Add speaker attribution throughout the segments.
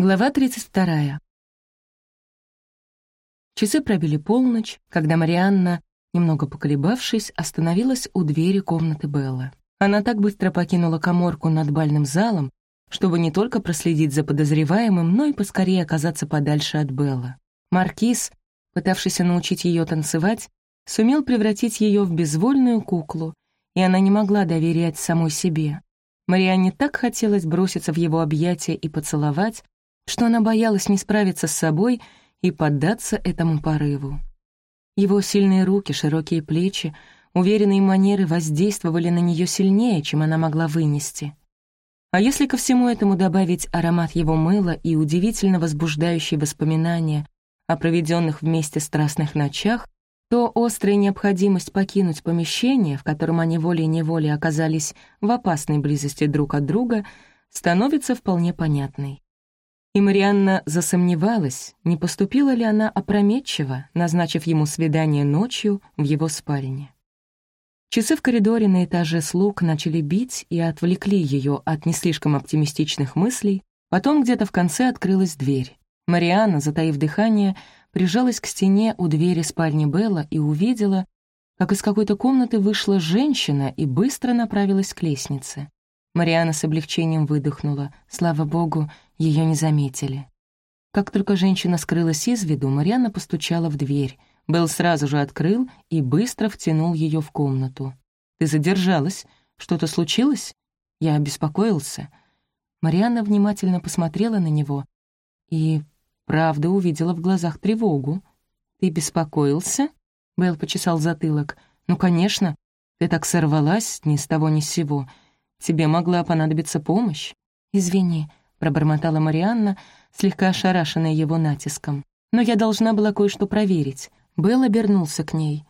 Speaker 1: Глава 32. Часы пробили полночь, когда Марианна, немного поколебавшись, остановилась у двери комнаты Белла. Она так быстро покинула коморку над бальным залом, чтобы не только проследить за подозреваемым, но и поскорее оказаться подальше от Белла. Маркиз, пытавшийся научить ее танцевать, сумел превратить ее в безвольную куклу, и она не могла доверять самой себе. Марианне так хотелось броситься в его объятия и поцеловать, что она боялась не справиться с собой и поддаться этому порыву. Его сильные руки, широкие плечи, уверенные манеры воздействовали на нее сильнее, чем она могла вынести. А если ко всему этому добавить аромат его мыла и удивительно возбуждающие воспоминания о проведенных вместе страстных ночах, то острая необходимость покинуть помещение, в котором они волей-неволей оказались в опасной близости друг от друга, становится вполне понятной. И Марианна засомневалась, не поступила ли она опрометчиво, назначив ему свидание ночью в его спальне. Часы в коридоре на этаже слуг начали бить и отвлекли ее от не слишком оптимистичных мыслей, потом где-то в конце открылась дверь. Марианна, затаив дыхание, прижалась к стене у двери спальни Белла и увидела, как из какой-то комнаты вышла женщина и быстро направилась к лестнице. Мариана с облегчением выдохнула. Слава богу, ее не заметили. Как только женщина скрылась из виду, Мариана постучала в дверь. Белл сразу же открыл и быстро втянул ее в комнату. «Ты задержалась? Что-то случилось?» Я обеспокоился. Марианна внимательно посмотрела на него и, правда, увидела в глазах тревогу. «Ты беспокоился?» Белл почесал затылок. «Ну, конечно. Ты так сорвалась ни с того ни с сего. Тебе могла понадобиться помощь. Извини, пробормотала Марианна, слегка ошарашенная его натиском. Но я должна была кое-что проверить. Белл обернулся к ней.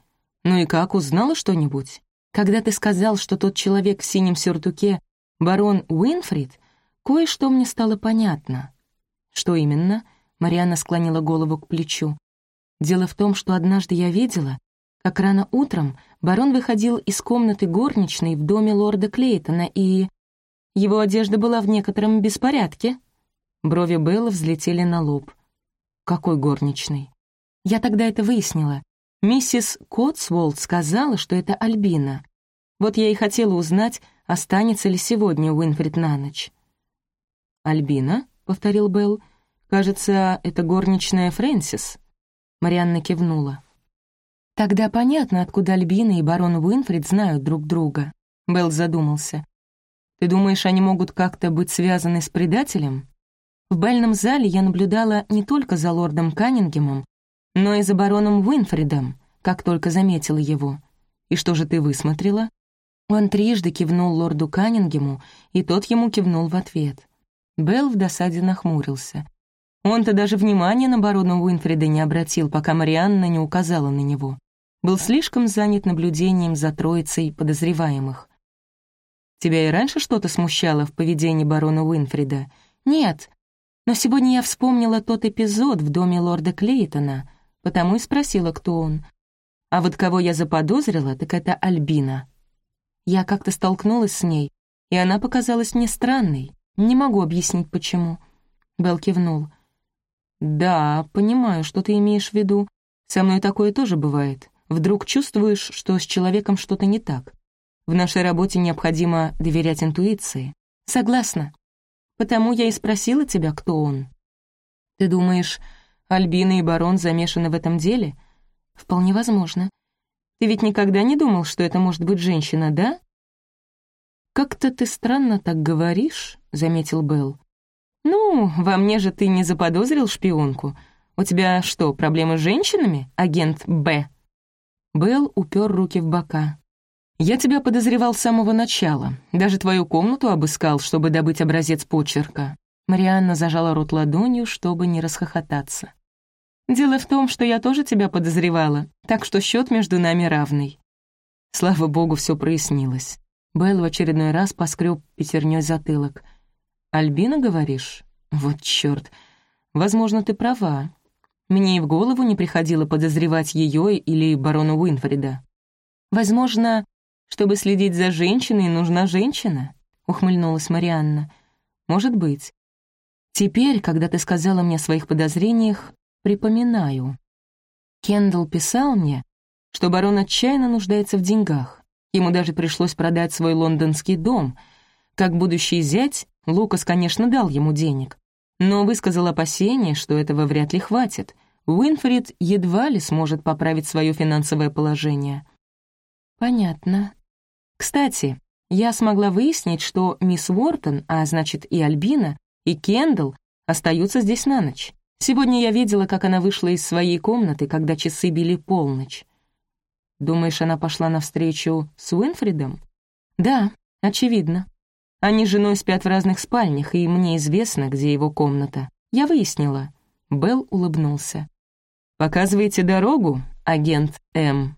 Speaker 1: «Ну и как, узнала что-нибудь? Когда ты сказал, что тот человек в синем сюртуке — барон Уинфрид, кое-что мне стало понятно». «Что именно?» — Марианна склонила голову к плечу. «Дело в том, что однажды я видела, как рано утром барон выходил из комнаты горничной в доме лорда Клейтона, и... Его одежда была в некотором беспорядке. Брови Белла взлетели на лоб. «Какой горничной?» «Я тогда это выяснила. Миссис Котсволд сказала, что это Альбина. Вот я и хотела узнать, останется ли сегодня Уинфрид на ночь». «Альбина?» — повторил Белл. «Кажется, это горничная Фрэнсис». Марианна кивнула. Тогда понятно, откуда Альбина и барон Уинфрид знают друг друга. Белл задумался. Ты думаешь, они могут как-то быть связаны с предателем? В бальном зале я наблюдала не только за лордом Каннингемом, но и за бароном Уинфридом, как только заметила его. И что же ты высмотрела? Он трижды кивнул лорду Каннингему, и тот ему кивнул в ответ. Белл в досаде нахмурился. Он-то даже внимания на барона Уинфрида не обратил, пока Марианна не указала на него был слишком занят наблюдением за троицей подозреваемых. «Тебя и раньше что-то смущало в поведении барона Уинфрида?» «Нет, но сегодня я вспомнила тот эпизод в доме лорда Клейтона, потому и спросила, кто он. А вот кого я заподозрила, так это Альбина. Я как-то столкнулась с ней, и она показалась мне странной. Не могу объяснить, почему». Белл кивнул. «Да, понимаю, что ты имеешь в виду. Со мной такое тоже бывает. Вдруг чувствуешь, что с человеком что-то не так. В нашей работе необходимо доверять интуиции. Согласна. Потому я и спросила тебя, кто он. Ты думаешь, Альбина и барон замешаны в этом деле? Вполне возможно. Ты ведь никогда не думал, что это может быть женщина, да? «Как-то ты странно так говоришь», — заметил Белл. «Ну, во мне же ты не заподозрил шпионку. У тебя что, проблемы с женщинами, агент Б?» Белл упер руки в бока. «Я тебя подозревал с самого начала. Даже твою комнату обыскал, чтобы добыть образец почерка». Марианна зажала рот ладонью, чтобы не расхохотаться. «Дело в том, что я тоже тебя подозревала, так что счет между нами равный». Слава богу, все прояснилось. Белл в очередной раз поскреб пятерней затылок. «Альбина, говоришь? Вот чёрт. Возможно, ты права. Мне и в голову не приходило подозревать ее или барона Уинфрида. «Возможно, чтобы следить за женщиной, нужна женщина?» — ухмыльнулась Марианна. «Может быть. Теперь, когда ты сказала мне о своих подозрениях, припоминаю. Кендалл писал мне, что барон отчаянно нуждается в деньгах. Ему даже пришлось продать свой лондонский дом. Как будущий зять, Лукас, конечно, дал ему денег, но высказал опасение, что этого вряд ли хватит. Уинфрид едва ли сможет поправить свое финансовое положение. Понятно. Кстати, я смогла выяснить, что мисс Уортон, а значит и Альбина, и Кендалл остаются здесь на ночь. Сегодня я видела, как она вышла из своей комнаты, когда часы били полночь. Думаешь, она пошла навстречу с Уинфридом? Да, очевидно. Они с женой спят в разных спальнях, и мне известно, где его комната. Я выяснила. Белл улыбнулся. «Показываете дорогу, агент М?»